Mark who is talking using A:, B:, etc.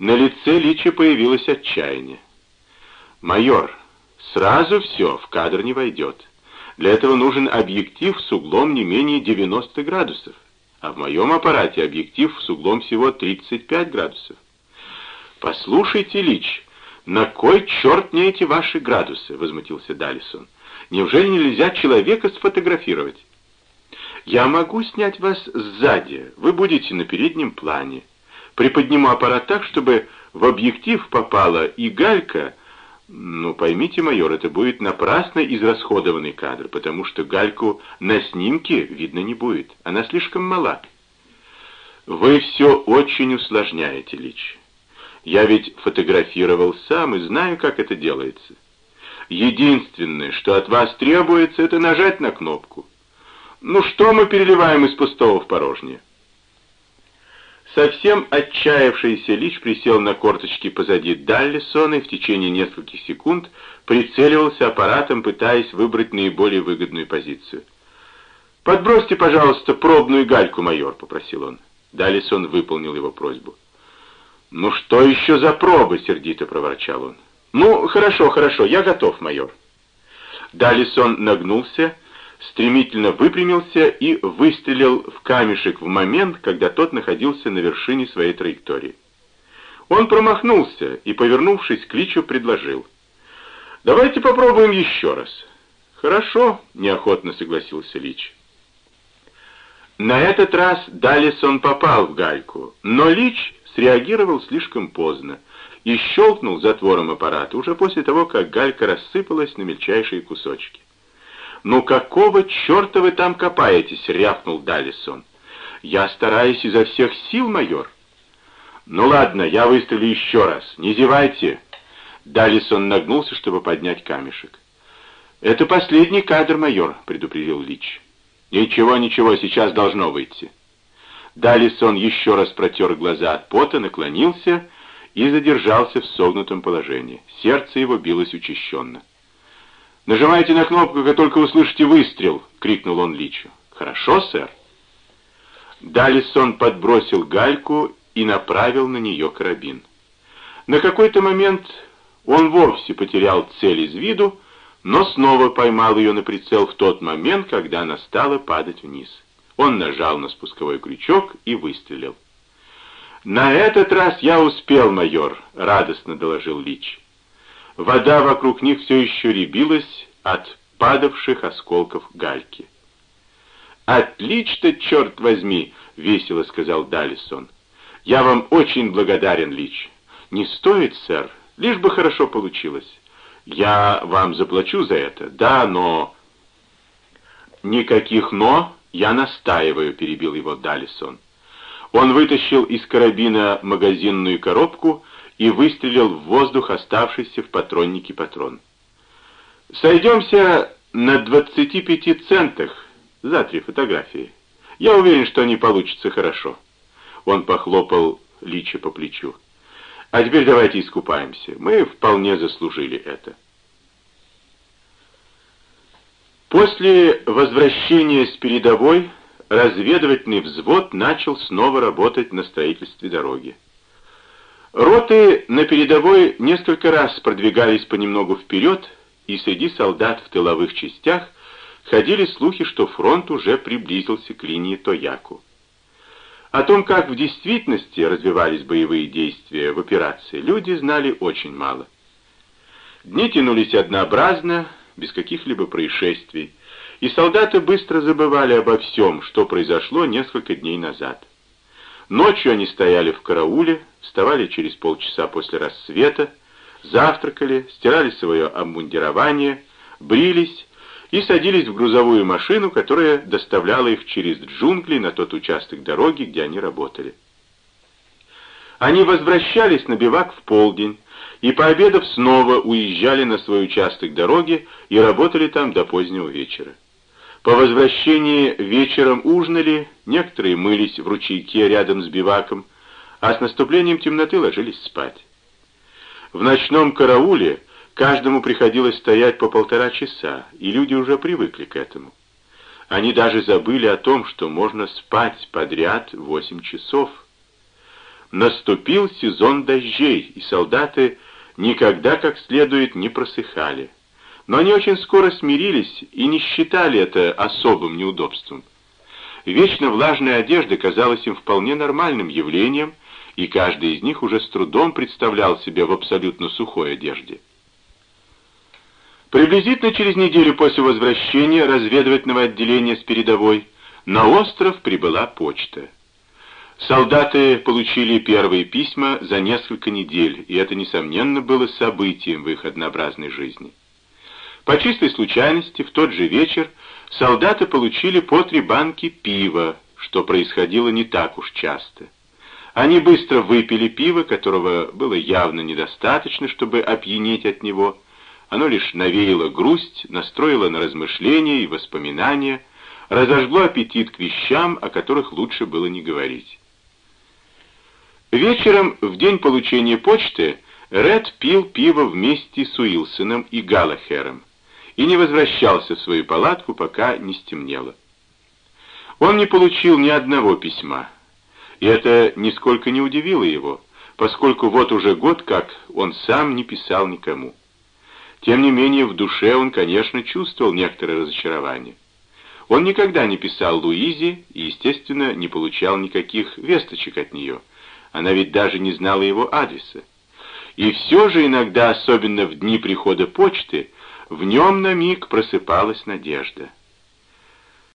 A: На лице Лича появилось отчаяние. «Майор, сразу все, в кадр не войдет. Для этого нужен объектив с углом не менее 90 градусов, а в моем аппарате объектив с углом всего 35 градусов. Послушайте, Лич, на кой черт мне эти ваши градусы?» — возмутился Далисон. «Неужели нельзя человека сфотографировать?» «Я могу снять вас сзади, вы будете на переднем плане. Приподниму аппарат так, чтобы в объектив попала и галька. Ну, поймите, майор, это будет напрасно израсходованный кадр, потому что гальку на снимке видно не будет. Она слишком мала. Вы все очень усложняете, Лич. Я ведь фотографировал сам и знаю, как это делается. Единственное, что от вас требуется, это нажать на кнопку. Ну что мы переливаем из пустого в порожнее? Совсем отчаявшийся Лич присел на корточки позади Даллисона и в течение нескольких секунд прицеливался аппаратом, пытаясь выбрать наиболее выгодную позицию. «Подбросьте, пожалуйста, пробную гальку, майор», — попросил он. Даллисон выполнил его просьбу. «Ну что еще за пробы?» — сердито проворчал он. «Ну, хорошо, хорошо, я готов, майор». Даллисон нагнулся стремительно выпрямился и выстрелил в камешек в момент, когда тот находился на вершине своей траектории. Он промахнулся и, повернувшись к Личу, предложил. «Давайте попробуем еще раз». «Хорошо», — неохотно согласился Лич. На этот раз Далисон попал в гальку, но Лич среагировал слишком поздно и щелкнул затвором аппарата уже после того, как галька рассыпалась на мельчайшие кусочки. «Ну какого черта вы там копаетесь?» — рявкнул Далисон. «Я стараюсь изо всех сил, майор». «Ну ладно, я выстрелю еще раз. Не зевайте». Далисон нагнулся, чтобы поднять камешек. «Это последний кадр, майор», — предупредил Лич. «Ничего, ничего, сейчас должно выйти». Далисон еще раз протер глаза от пота, наклонился и задержался в согнутом положении. Сердце его билось учащенно. «Нажимайте на кнопку, как только услышите выстрел!» — крикнул он Личу. «Хорошо, сэр?» Далисон подбросил гальку и направил на нее карабин. На какой-то момент он вовсе потерял цель из виду, но снова поймал ее на прицел в тот момент, когда она стала падать вниз. Он нажал на спусковой крючок и выстрелил. «На этот раз я успел, майор», — радостно доложил Лич. Вода вокруг них все еще рябилась от падавших осколков гальки. «Отлично, черт возьми!» — весело сказал Далисон. «Я вам очень благодарен, Лич». «Не стоит, сэр, лишь бы хорошо получилось. Я вам заплачу за это, да, но...» «Никаких «но», я настаиваю», — перебил его Далисон. Он вытащил из карабина магазинную коробку и выстрелил в воздух оставшийся в патроннике патрон. «Сойдемся на 25 центах за три фотографии. Я уверен, что они получатся хорошо». Он похлопал Лича по плечу. «А теперь давайте искупаемся. Мы вполне заслужили это». После возвращения с передовой разведывательный взвод начал снова работать на строительстве дороги. Роты на передовой несколько раз продвигались понемногу вперед, и среди солдат в тыловых частях ходили слухи, что фронт уже приблизился к линии Тояку. О том, как в действительности развивались боевые действия в операции, люди знали очень мало. Дни тянулись однообразно, без каких-либо происшествий, и солдаты быстро забывали обо всем, что произошло несколько дней назад. Ночью они стояли в карауле, вставали через полчаса после рассвета, завтракали, стирали свое обмундирование, брились и садились в грузовую машину, которая доставляла их через джунгли на тот участок дороги, где они работали. Они возвращались на бивак в полдень, и, пообедав, снова уезжали на свой участок дороги и работали там до позднего вечера. По возвращении вечером ужинали, некоторые мылись в ручейке рядом с биваком, а с наступлением темноты ложились спать. В ночном карауле каждому приходилось стоять по полтора часа, и люди уже привыкли к этому. Они даже забыли о том, что можно спать подряд восемь часов. наступил сезон дождей, и солдаты никогда как следует не просыхали. Но они очень скоро смирились и не считали это особым неудобством. Вечно влажная одежда казалась им вполне нормальным явлением, и каждый из них уже с трудом представлял себя в абсолютно сухой одежде. Приблизительно через неделю после возвращения разведывательного отделения с передовой на остров прибыла почта. Солдаты получили первые письма за несколько недель, и это, несомненно, было событием в их однообразной жизни. По чистой случайности, в тот же вечер солдаты получили по три банки пива, что происходило не так уж часто. Они быстро выпили пиво, которого было явно недостаточно, чтобы опьянеть от него. Оно лишь навеяло грусть, настроило на размышления и воспоминания, разожгло аппетит к вещам, о которых лучше было не говорить. Вечером, в день получения почты, Ред пил пиво вместе с Уилсоном и Галлахером и не возвращался в свою палатку, пока не стемнело. Он не получил ни одного письма, и это нисколько не удивило его, поскольку вот уже год как он сам не писал никому. Тем не менее, в душе он, конечно, чувствовал некоторое разочарование. Он никогда не писал Луизе и, естественно, не получал никаких весточек от нее. Она ведь даже не знала его адреса. И все же иногда, особенно в дни прихода почты, в нем на миг просыпалась надежда.